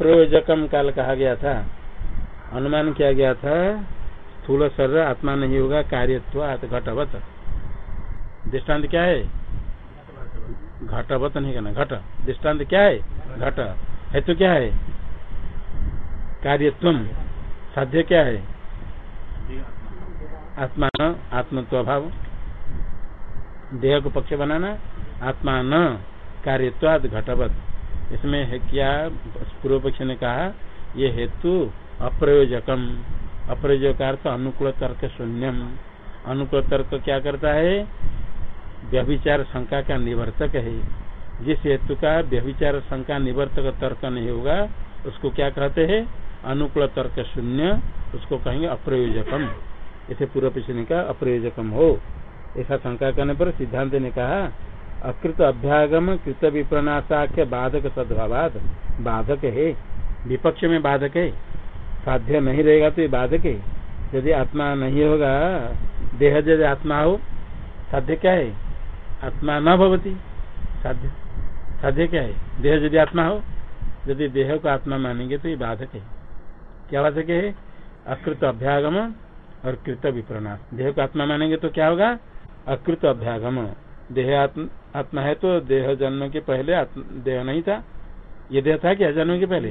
अप्रयोजकम काल कहा गया था। अनुमान किया गया था, स्थूल शरीर आत्मा नहीं होगा, कार्यत्व घटवत। दृष्टांत क्या है? घटवत नहीं कहना घट। दृष्टांत क्या है? घट। हेतु क्या है? कार्यत्व साध्य क्या है? आत्मा न आत्मत्व भाव देह को पक्ष बनाना, आत्मा न कार्यत्वाद घटवत। इसमें है क्या? पूर्व पक्ष ने कहा, ये हेतु अप्रयोजकम। अप्रयोजक अर्थ अनुकूल तर्क शून्यम। अनुकूल तर्क क्या करता है? व्यभिचार शंका का निवर्तक है। जिस हेतु का व्यभिचार शंका निवर्तक तर्क नहीं होगा, उसको क्या कहते हैं? अनुकूल तर्क शून्य, उसको कहेंगे अप्रयोजकम। इसे पूर्व पिछले का अप्रयोजकम हो। ऐसा शंका करने पर सिद्धांत ने कहा अकृत अभ्यागम कृत विप्रनाशाख्य बाधक सद्भावाद। बाधक है। विपक्ष में बाधक है। साध्य नहीं रहेगा तो ये बाधक है। यदि आत्मा नहीं होगा, देह यदि आत्मा हो, साध्य क्या है? आत्मा न भवती। साध्य। साध्य क्या है? देह यदि आत्मा हो, यदि देह को आत्मा मानेंगे तो ये बाधक है। क्या बाधक है? अकृत अभ्यागम और कृत विप्रनाश। देह को आत्मा मानेंगे तो क्या होगा? अकृत अभ्यागम। देह आत्मा है तो देह जन्म के पहले देह नहीं था। ये देह था क्या? जन्म के पहले?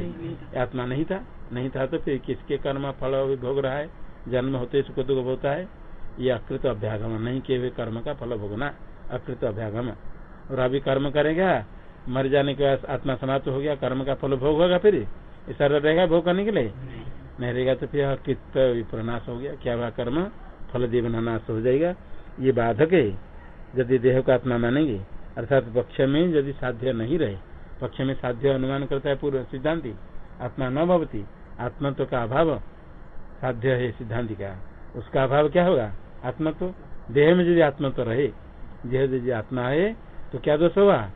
आत्मा नहीं था। नहीं था तो फिर किसके कर्म फल भोग रहा है? जन्म होते सुख दुख होता है। ये अकृत अभ्यागम नहीं किए हुए कर्म का फल भोगना अकृत अभ्यागम। और अभी कर्म करेगा मर जाने के बाद आत्मा समाप्त हो गया कर्म का फल भोग होगा फिर? ऐसा रहेगा भोग करने के लिए? नहीं। रहेगा तो फिर कृत विप्रनाश हो गया। क्या हुआ? कर्म? फल देवना नाश हो जाएगा। ये बाधक है। यदि देह को आत्मा मानेंगे, अर्थात पक्ष में यदि साध्य नहीं रहे, पक्ष में साध्य अनुमान करता है पूर्व सिद्धांति, आत्मा न भवती आत्मत्व का अभाव, साध्य है सिद्धांति का। उसका अभाव क्या होगा? आत्मत्व देह में यदि आत्मत्व रहे, देह यदि आत्मा है तो क्या दोष होगा?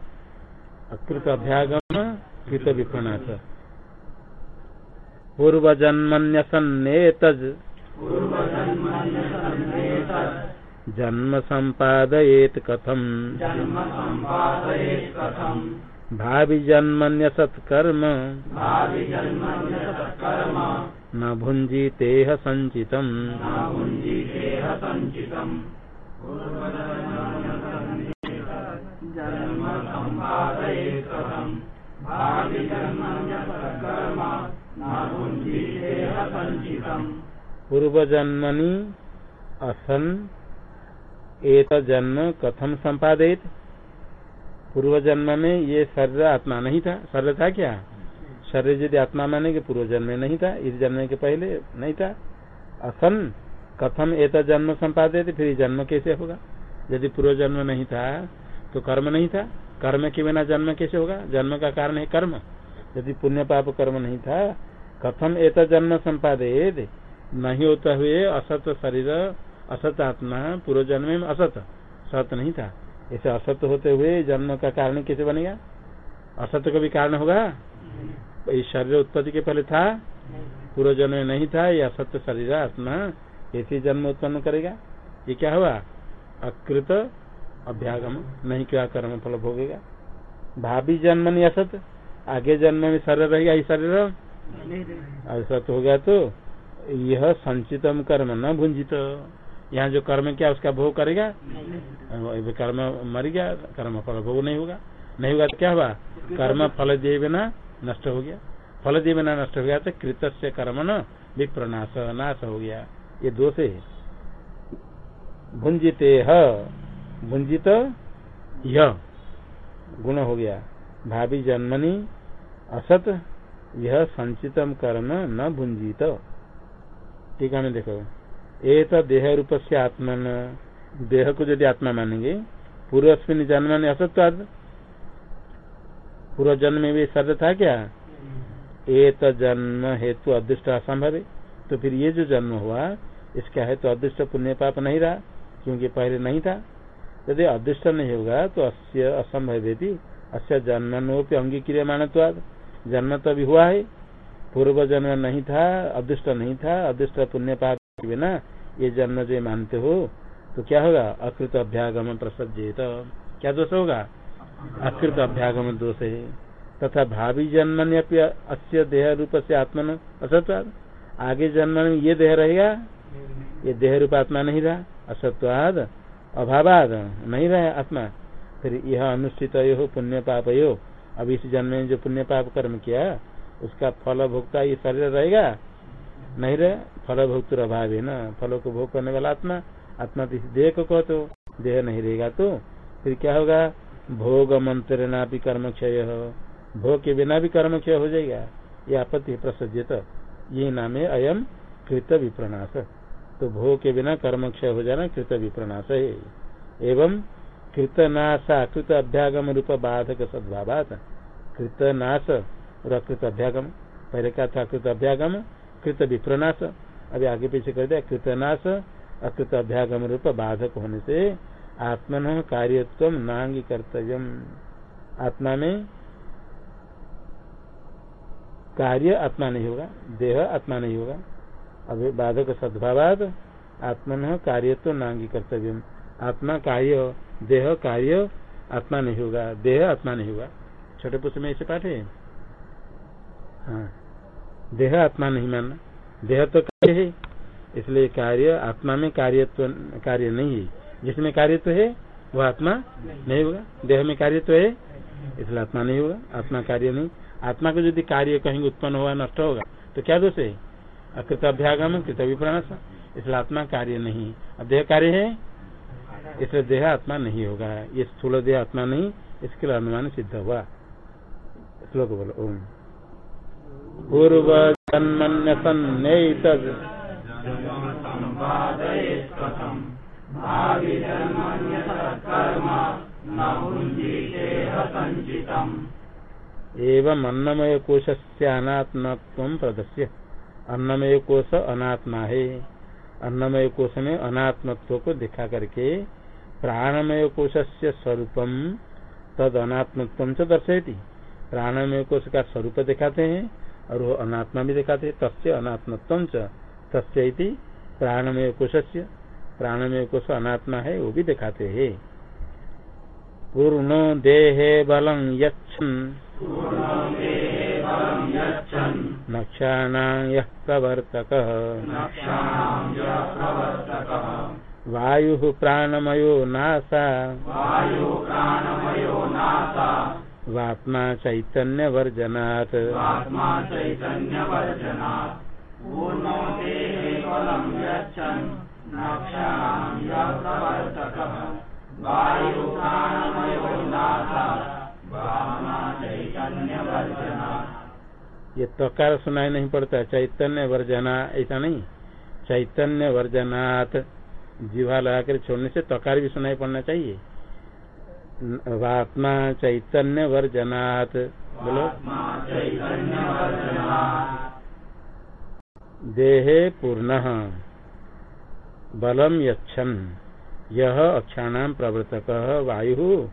अकृत अभ्यागम कृत विप्रनाश पूर्व जन्मन्यसन्नेत जन्म संपादयेत कथम। भावि जन्मन्य सत्कर्म न भुंजीतेह संचितम पूर्व जन्मनि असन। एत जन्म कथम संपादित पूर्व जन्म में ये शरीर आत्मा नहीं था। शरीर था क्या? शरीर यदि आत्मा माने के पूर्व जन्म में नहीं था, इस जन्म के पहले नहीं था। असन कथम एत जन्म संपादित फिर जन्म कैसे होगा? यदि पूर्व जन्म नहीं था तो कर्म नहीं था। कर्म के बिना जन्म कैसे होगा? जन्म का कारण है कर्म। यदि पुण्य पाप कर्म नहीं था, कथम एत जन्म संपादित नहीं होता हुए असत शरीर असत आत्मा पूर्व जन्म में असत। सत नहीं था। ऐसे असत होते हुए जन्म का कारण कैसे बनेगा? असत का भी कारण होगा? इस शरीर उत्पत्ति के पहले था? पूर्व जन्म में नहीं था ये असत्य शरीर आत्मा। ऐसे जन्म उत्पन्न करेगा? ये क्या हुआ? अकृत अभ्यागम नहीं क्या कर्म फल भोगेगा? भाभी जन्म नहीं असत आगे जन्म में शरीर रहेगा ये शरीर? असत हो गया तो यह संचितम कर्म न भुंजित। यहाँ जो कर्म किया, उसका भोग करेगा कर्म मर गया, कर्म फल भोग नहीं होगा। नहीं होगा तो क्या हुआ? कर्म फल दिए बिना नष्ट हो गया। फल दिए बिना नष्ट हो गया तो कृत से कर्म न विप्रनाश, नाश हो गया। ये दोष है। भुंजिते भुंजित यह गुण हो गया। भावी जन्मनि, असत, यह संचितम कर्म न भुंजित। ठीक है देखो। एक देह रूप से आत्मन। देह को यदि आत्मा मानेंगे, पूर्वस्मिन जन्म ने असत्वाद पूर्व जन्म में भी शब्द था क्या? एक जन्म हेतु अदृष्ट असंभव। तो फिर ये जो जन्म हुआ, इसका हेतु अदृष्ट पुण्य पाप नहीं रहा, क्योंकि पहले नहीं था। यदि अदृष्ट नहीं होगा तो अस्य असंभव अस्य जन्मनोपि अंगीक्रिय मानत्वाद जन्म तो अभी हुआ है। पूर्व जन्म नहीं था, अदृष्ट नहीं था, अदृष्ट पुण्य पाप बिना ये जन्म जो मानते हो तो क्या होगा? अकृत अभ्यागम प्रसजेत क्या दोष होगा? अकृत अभ्यागम दोष है। तथा भावी जन्मन अस्य देह रूप से आत्मन असत्वाद आगे जन्म में ये देह रहेगा? ये देह रूप आत्मा नहीं रहा असत्वाद अभावाद नहीं रहा आत्मा। फिर यह अनुष्ठित हो पुण्य पाप यो। अब इस जन्म में जो पुण्य पाप कर्म किया, उसका फल भोगता ये शरीर रहेगा? नहीं रहे, फल भोग अभाव है ना। फलों को भोग करने वाला आत्मा आत्मा तो देह को कहो तो देह नहीं रहेगा तो। फिर क्या होगा? भोग मंत्रणा भी कर्म क्षय भोग के बिना भी कर्म क्षय हो जाएगा। ये आपत्ति प्रसज्यत। ये नाम है अयम कृत विप्रनाश तो भोग के बिना कर्म क्षय हो जाना कृत विप्रनाश है। एवं कृतनाश, कृत अभ्यागम रूप बाधक सद्भाव कृतनाश और अकृत अभ्यागम। पहले का था कृत अभ्यागम कृत विप्रनाश अभी आगे पीछे कर दिया कृतनाश अकृत अभ्यागम रूप बाधक होने से आत्मन कार्यत्व नांगी कर्तव्य आत्मा में कार्य आत्मा नहीं होगा, देह आत्मा नहीं होगा। अभी बाधक सद्भावाद, आत्मन कार्यत्व नांगी कर्तव्य आत्मा कार्य, देह कार्य आत्मा नहीं होगा, देह आत्मा नहीं होगा। छोटे पुष्प में ऐसे पाठ है? हाँ। देह आत्मा नहीं मानना देह तो कार्य है, इसलिए कार्य आत्मा में कार्यत्व, कार्य नहीं है। जिसमें कार्य तो है, वह आत्मा नहीं होगा। देह में कार्य तो है, इसलिए आत्मा नहीं होगा। आत्मा कार्य नहीं। आत्मा को यदि कार्य कहीं उत्पन्न होगा, नष्ट होगा तो क्या दोष है? अकृत अभ्यागम कृत विप्राणस इसलिए आत्मा कार्य नहीं। अब देह कार्य है, इसलिए देह आत्मा नहीं होगा। ये स्थूल देह आत्मा नहीं, इसके लिए अनुमान सिद्ध हुआ। श्लोक बोलो, ओम। पूर्व जन्मन्य एवं अन्नमय कोश से अनात्मत्व प्रदर्श्य अन्नमय कोश अनात्मा है। अन्नमय कोश में अनात्मत्व को दिखा करके प्राणमय कोश से स्वरूपम तद अनात्मत्व से दर्शयती। प्राणमय कोश का स्वरूप दिखाते हैं। और वो अनात्मा भी दिखाते तस्य अनात्मत्व तस्य प्राणमय कोश से प्राणमय कोश अनात्मा है, वो भी दिखाते हैं। पूर्ण देहे बलम यक्षण नक्षाण प्रवर्तक। वायु प्राणमयो नासा। वात्मा चैतन्य वर्जनात् चैतन्य ये तकार सुनाई नहीं पड़ता। चैतन्य वर्जना ऐसा नहीं। चैतन्य वर्जनाथ जीवा लगाकर छोड़ने से तकार भी सुनाई पड़ना चाहिए। आत्मा चैतन्य वर्जनाथ बोलो। देहे पूर्ण। बलम यक्षन यह अक्षाणाम प्रवर्तक, वायु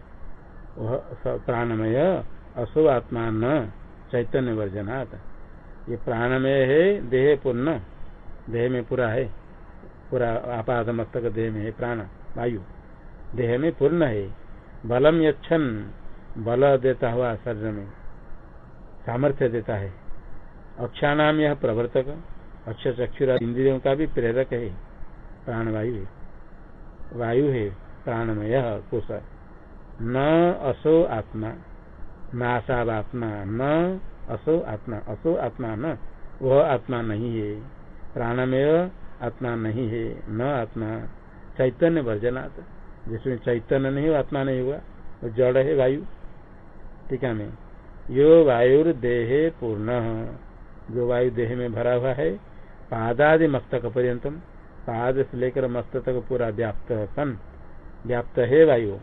प्राणमय, असो आत्मा न चैतन्य वर्जनात् ये प्राणमय है, देह पूर्ण। देह में पूरा है। पूरा आपाद मस्तक देह में है, प्राण, वायु। देह में पूर्ण है। बलम यक्षन बल देता हुआ शरीर में, सामर्थ्य देता है। अक्षाणाम यह प्रवर्तक अक्षर चक्षुरा इंद्रियों का भी प्रेरक है, प्राणवायु है। वायु है, प्राणमय कोश। न असो आत्मा नाशावात्मा न असो आत्मा असो आत्मा न, वह आत्मा नहीं है। प्राणमय आत्मा नहीं है, न आत्मा। चैतन्य वर्जनात्। जिसमें चैतन्य नहीं आत्मा नहीं हुआ, वो जड़ है वायु। ठीक है, मैं। यो वायुर्देहे पूर्ण। जो वायु देह में भरा हुआ है, पादादि मस्तक पर्यतम, पाद से लेकर मस्त तक पूरा व्याप्त सन व्याप्त है वायु।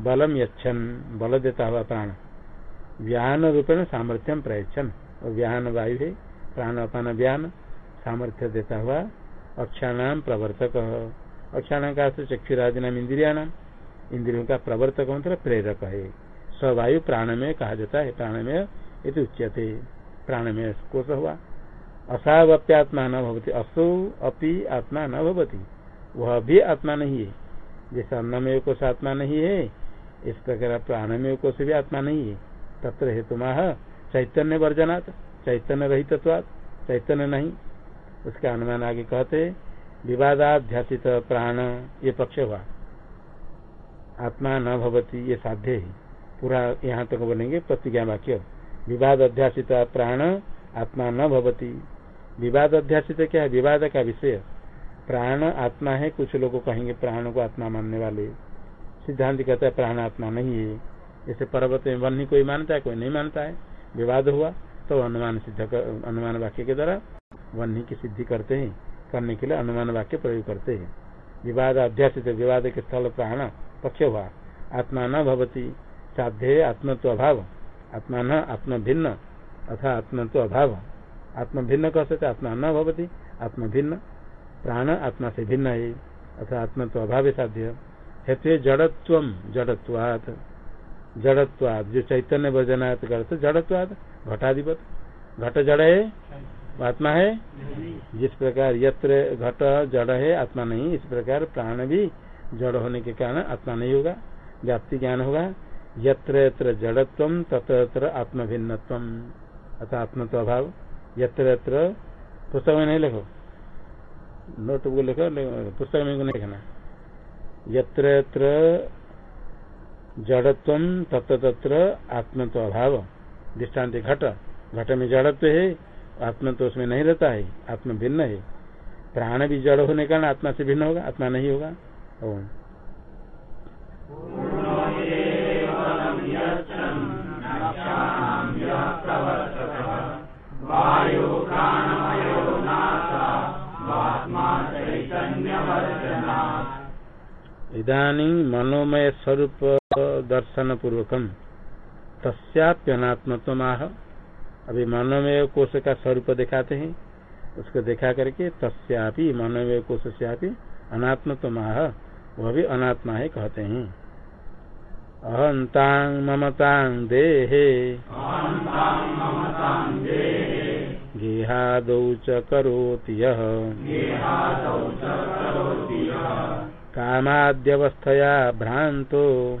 बलम यक्षन बल देता हुआ प्राण। व्यान रूपेण सामर्थ्यम प्रयच्छन। और व्यान वायु है, प्राण अपान व्यान, सामर्थ्य देता हुआ अक्षाणाम प्रवर्तक। अक्षाण का चक्षुरादि नाम इंद्रिया नाम इंद्रियों का प्रवर्तक मतलब प्रेरक है। सवायु प्राण में कहा जाता है प्राण में ये उच्यते। प्राण में कोश हुआ। असावप्यात्मा न भवती, असो अपि आत्मा न भवती। वह भी आत्मा नहीं है। जैसे अन्नमय कोश आत्मा नहीं है, इस प्रकार प्राणमय कोश भी आत्मा नहीं है। तत्र हेतु चैतन्य वर्जनात्, चैतन्य रहित चैतन्य नहीं। उसका अनुमान आगे कहते विवादाध्यासित प्राण ये पक्ष हुआ। आत्मा न भवती ये साध्य है। पूरा यहाँ तक तो बोलेंगे प्रतिज्ञा वाक्य विवाद अध्यासित प्राण आत्मा न भवती। विवाद अध्यासित क्या है? विवाद का विषय। प्राण आत्मा है, कुछ लोग कहेंगे प्राण को आत्मा मानने वाले। सिद्धांत कहता है प्राण आत्मा नहीं है। जैसे पर्वत में वन कोई मानता है, कोई नहीं मानता है। विवाद हुआ तो अनुमान सिद्ध अनुमान वाक्य के द्वारा वन की सिद्धि करते हैं। करने के लिए अनुमान वाक्य प्रयोग करते हैं। विवाद अध्यासित विवाद के स्थल प्राण पक्ष हुआ आत्मा न भवती, साध्य आत्मत्व अभाव। आत्मा न आत्म भिन्न, अथा आत्मत्व अभाव। आत्म भिन्न कह सकते आत्मा न भवती, आत्म भिन्न। प्राण आत्मा से भिन्न है, अथा आत्मत्व अभाव साध्य। हेतु जड़त्व, जड़त्वात। जड़त्वाद जो चैतन्य वर्जनात् करते जड़त्वाद घटाधिपत। घट जड़ है, आत्मा है जिस प्रकार यत्र घट जड़ है, आत्मा नहीं, इस प्रकार प्राण भी जड़ होने के कारण आत्मा नहीं होगा, व्याप्ति ज्ञान होगा। यत्र यत्र जड़त्व, तत्र तत्र आत्म भिन्नत्व अथा आत्म तो अभाव। यत्र यत्र पुस्तक में नहीं लिखो। नोटबुक लिखो पुस्तक में नहीं लिखना। यत्र यत्र जड़त्व, तत्र तत्र आत्म तो अभाव। दृष्टांत घट। घट में जड़त्व है आत्मा तो उसमें नहीं रहता है, आत्मा भिन्न है। प्राण भी जड़ होने कारण आत्मा से भिन्न होगा, आत्मा नहीं होगा। ओम। इधानी मनोमय स्वरूप दर्शन पूर्वकम तस्याप्यनात्मत्व अभी मनोमय कोश का स्वरूप दिखाते हैं। उसको देखा करके तस्यापि मनोमय कोश से अनात्मत्व वह भी अनात्मा है कहते हैं। अहंतांग ममतांग देहे। गेहादौ च करोति यः। कामाद्यवस्थया भ्रान्तो।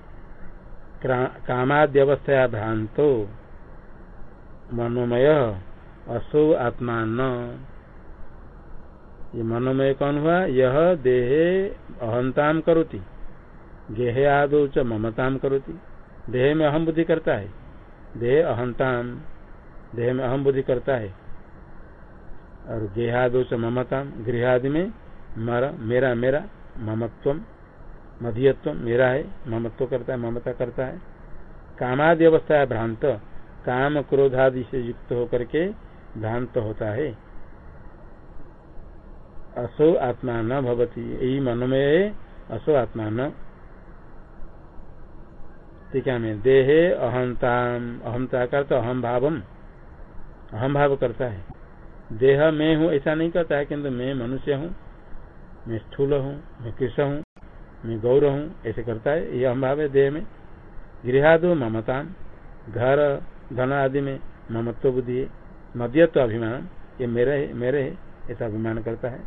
कामाद्यवस्थया भ्रांतो। मनोमय असो आत्मा न ये मनोमय कौन हुआ? यह देहे अहंताम करोति। गेहे आदो च ममताम करोति। देह में अहम बुद्धि करता है। देह अहंताम। देह में अहम बुद्धि करता है। और गेहादो च ममताम। गृहादि में मर मेरा मेरा ममत्व मधियत्व मेरा है, ममत्व करता है, ममता करता है। कामादि अवस्था है, भ्रांत। काम क्रोधादि से युक्त होकर के भ्रांत होता है। असो आत्मा न भवती, यही मनोमय असो आत्मा न। टीका में देहे अहंता अहमता कर तो अहम भावम। अहम भाव करता है। देह मैं हूँ, ऐसा नहीं करता है, किंतु मैं मनुष्य हूँ, मैं स्थूल हूँ, मैं कृष्ण हूँ। मैं गौर हूँ, ऐसे करता है। ये अहम भाव है देह में। गृहादो ममता। घर, धन आदि में ममत्व बुद्धि है। मध्यत्व अभिमान। ये मेरे है मेरे है, ऐसा अभिमान करता है।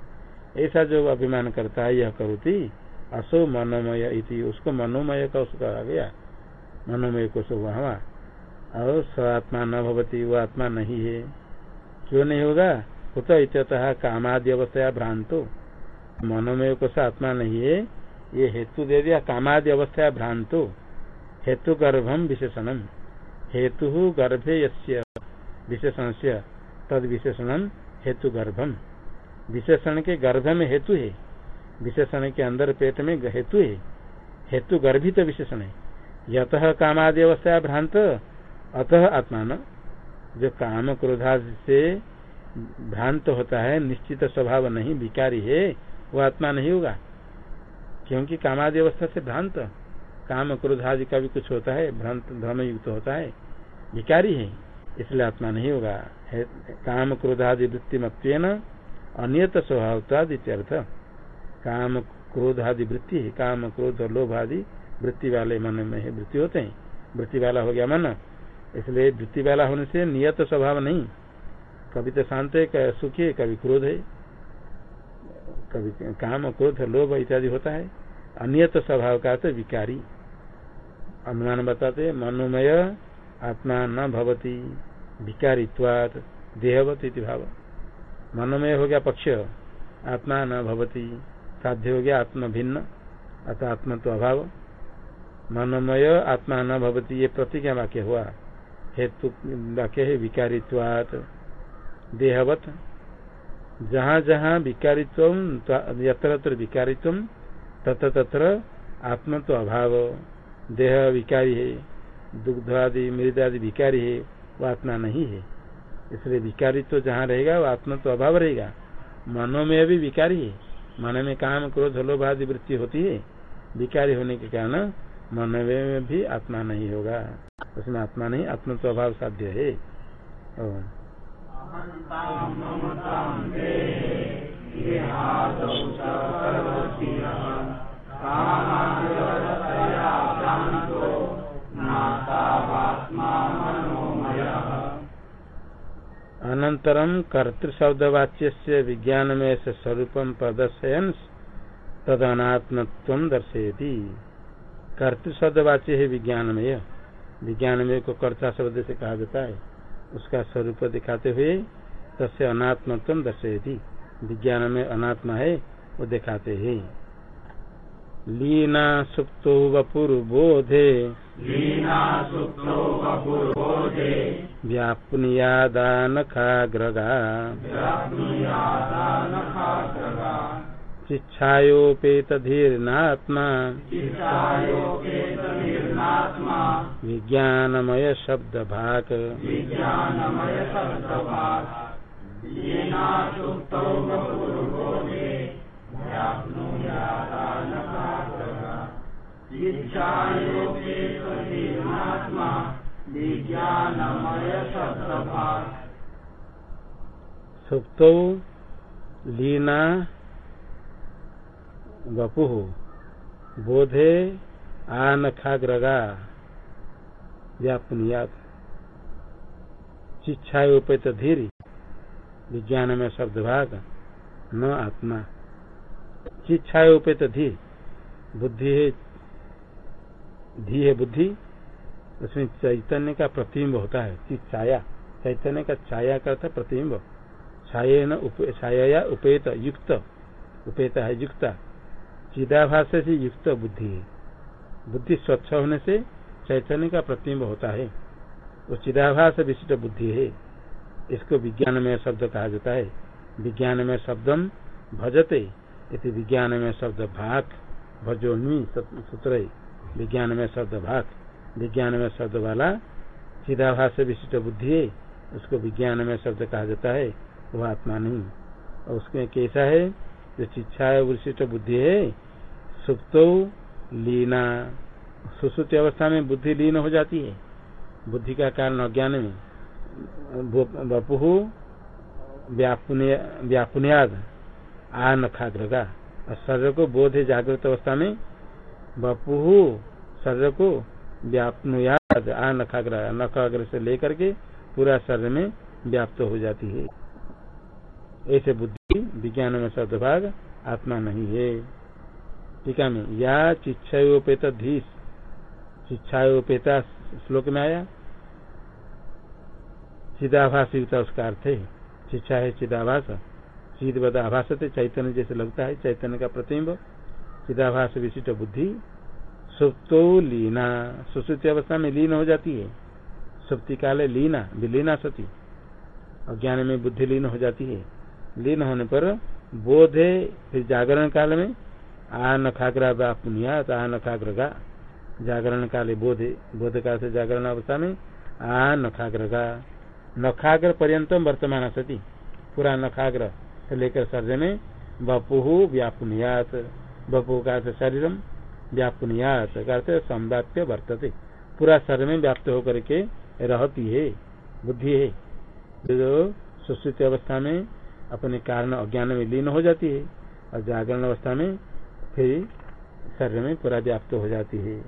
ऐसा जो अभिमान करता है, यह करुती, असो मनोमय इति। उसको मनोमय का उसका आ गया। मनोमय को सो हुआ और स आत्मा न भवती, वो आत्मा नहीं है। क्यों नहीं होगा? कुत इत्यतः कामादि अवस्था भ्रांतो। मनोमय को आत्मा नहीं है। ये हेतु दे दिया, कामादि अवस्था भ्रांतो। हेतु गर्भम विशेषणम हेतु गर्भे विशेषण से तद विशेषण हेतु गर्भम विशेषण के गर्भ में हेतु है। विशेषण के अंदर पेट में हेतु है। हेतु गर्भित विशेषण है। यत कामादि अवस्था भ्रांत, अतः आत्मान। जो काम क्रोधा से भ्रांत होता है, निश्चित स्वभाव नहीं, विकारी है, वो आत्मा नहीं होगा। क्योंकि कामादि अवस्था से भ्रांत, काम क्रोध आदि का भी कुछ होता है, भ्रांत धर्म युक्त होता है। विकारी है, इसलिए आत्मा नहीं होगा। काम क्रोधादि वृत्ति मत्व अनियत इत्यर्थ। काम क्रोध आदि वृत्ति काम क्रोध और लोभ आदि वृत्ति वाले मन में है, वृत्ति होते हैं। वृत्ति वाला हो गया मन। इसलिए वृत्ति वाला होने से नियत स्वभाव नहीं। कभी तो शांत है सुखी है, कभी क्रोध है। कभी काम क्रोध लोभ इत्यादि होता है। अनियत स्वभाव का तो विकारी। अनुमान बताते, मनोमय आत्मा न भवती, विकारित्वात, देहवत भाव। मनोमय हो गया पक्ष, आत्मा न भवती, साध्य हो गया आत्मा भिन्न, अतः आत्मा तो अभाव। मनोमय आत्मा न भवती, ये प्रतिज्ञा वाक्य हुआ। हेतु वाक्य है विकारित्वात, देहवत जहाँ जहाँ विकारित्व यत्र यत्र विकारित्व, तत्र तत्र आत्मा तो अभाव, देह विकारी है, दुग्ध आदि, मृद आदि विकारी है, वो आत्मा नहीं है। इसलिए विकारित्व जहाँ रहेगा, वो आत्मा तो अभाव रहेगा। मनो में भी विकारी है। मन में काम, क्रोध, लोभ आदि वृत्ति होती है। विकारी होने के कारण मन में भी आत्मा नहीं होगा। उसमें आत्मा नहीं आत्मा तो अभाव साध्य है। अनंतरम कर्तृशब्दवाच्य विज्ञान में से स्वरूप प्रदर्शयन तदनात्म दर्शयती। कर्तृशब्दवाच्य है विज्ञान में विज्ञान में को कर्ता शब्द से कहा जाता है। उसका स्वरूप दिखाते हुए तस्य अनात्मत्व दर्शयती। विज्ञान में अनात्मा है वो दिखाते हैं। लीना सुप्तो वपुर्बोधे। लीना सुप्तो वपुर्बोधे। व्याप्नुयादानखाग्रगा। चिच्छायोपेतधीर्नात्मा विज्ञानमय शब्द भाग सुप्तो लीना वपु बोधे आनखाग्रगा व्यापनियात शिक्षायोपित धीर। विज्ञान में शब्द भाग, न आत्मा। शिक्षायोपित धीर बुद्धि है, धी है बुद्धि। उसमें चैतन्य का प्रतिबिंब होता है कि छाया। चैतन्य का छाया का अर्थ प्रतिबिंब छाया न छाया उपेत, युक्त। उपेत है युक्ता। चिदाभास से युक्त बुद्धि है। बुद्धि स्वच्छ होने से चैतन्य का प्रतिबिंब होता है। वो चिदाभास विशिष्ट बुद्धि है। इसको विज्ञान में शब्द कहा जाता है। विज्ञान में शब्दम भजते इति विज्ञान में शब्द भाग भजोन्वी सूत्र विज्ञान में शब्द भाग विज्ञान में शब्द वाला चिदाभास विशिष्ट बुद्धि है। उसको विज्ञान में शब्द कहा जाता है। वह आत्मा नहीं। और उसमें कैसा है? जो शिक्षा है विशिष्ट बुद्धि है, सुप्तो लीना, सुश्रुति अवस्था में बुद्धि लीन हो जाती है। बुद्धि का कारण अज्ञान में। बपुहु व्यापुनियाद आ नखाग्रगा और शरीर को बोध जागृत अवस्था में बपुहु शरीर को व्यापनुयाद आ नखाग्र नखाग्र से लेकर के पूरा शरीर में व्याप्त हो जाती है। ऐसे बुद्धि विज्ञान में सदभाग आत्मा नहीं है। टीका में या चिच्छायोपेत धीस। चिच्छायोपेता श्लोक में आया? चिदाभास युक्त उसका अर्थ है। शिक्षा है चिदाभास। चिद बद आभास चैतन्य जैसे लगता है, चैतन्य का प्रतिम्ब। चिदाभास विशिष्ट बुद्धि। सुप्तो लीना। सुश्रुति अवस्था में लीन हो जाती है। सुप्ति काले लीना, विलीना सती। अज्ञान में बुद्धि लीन हो जाती है। लीन होने पर बोध है फिर जागरण काल में आ नखाग्रा पुनियात आ नखाग्रगा जागरण काले बोध बोध काल से जागरण अवस्था में आ नखाग्रगा नखाग्र पर्यतम वर्तमान सती पूरा नखाग्र से लेकर सर्ज में, बपुहु व्यापुनियात बपु का शरीरम, व्यापुनियात करते संव्याप्य वर्तते। पूरा शरीर में व्याप्त होकर के रहती है, बुद्धि है। जो सुश्रुत अवस्था में अपने कारण अज्ञान में लीन हो जाती है, और जागरण अवस्था में फिर शरीर में पूरा व्याप्त हो जाती है।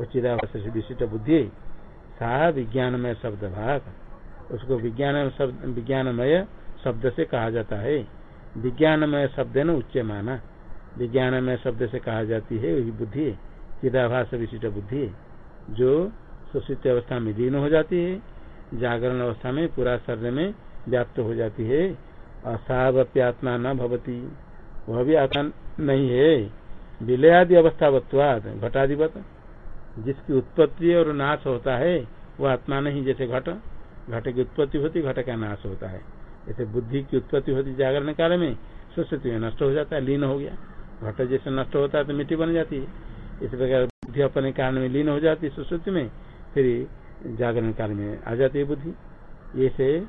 उचित विशिष्ट बुद्धि सा विज्ञानमय शब्द भाग। उसको विज्ञान विज्ञानमय शब्द से कहा जाता है। विज्ञानमय शब्द न उच्च माना विज्ञानमय शब्द से कहा जाती है वही बुद्धि, चिदाभास विशिष्ट बुद्धि, जो सुशित अवस्था में लीन हो जाती है। जागरण अवस्था में पूरा शरीर में व्याप्त हो जाती है। असावप्यात्मा न भवती। वह भी आत्मा नहीं है। विलयादि अवस्थावत्वाद घटाधिपत। जिसकी उत्पत्ति और नाश होता है वो आत्मा नहीं, जैसे घट घट की उत्पत्ति होती, घट का नाश होता है। जैसे बुद्धि की उत्पत्ति होती, जागरण काल में सुस्थिति में नष्ट हो जाता है, लीन हो गया। घट जैसे नष्ट होता है तो मिट्टी बन जाती है। इस प्रकार बुद्धि अपने कारण में लीन हो जाती है, सुश्रुति में, फिर जागरण काल में आ जाती है बुद्धि। ऐसे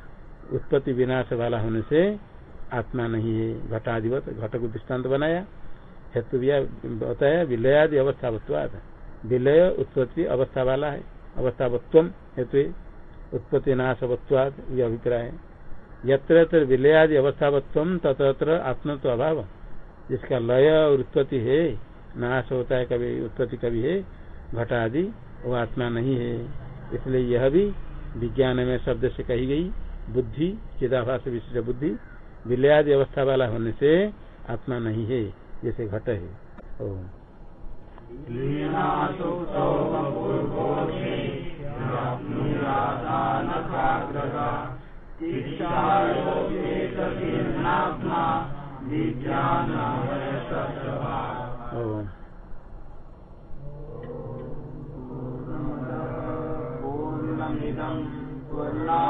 उत्पत्ति विनाश वाला होने से आत्मा नहीं है, घटाधिपत, घट को दृष्टांत बनाया। हेतु बताया विलयादि अवस्थावत्वाद। विलय, उत्पत्ति, अवस्था वाला है। अवस्थावत्व हेतु उत्पत्ति, नाशवत्वाद, ये अभिप्राय है। यत्र यत्र विलयादि अवस्थावत्व तत्र आत्मत्व अभाव। जिसका लय और उत्पत्ति है, नाश होता है कभी, उत्पत्ति कभी है घटा आदि वो आत्मा नहीं है। इसलिए यह भी विज्ञान में शब्द से कही गई, बुद्धि, चिदाभास विशिष्ट बुद्धि, विलयादि अवस्था वाला होने से आत्मा नहीं है। जैसे घट है। ओ पूर्णमिदं पूर्णा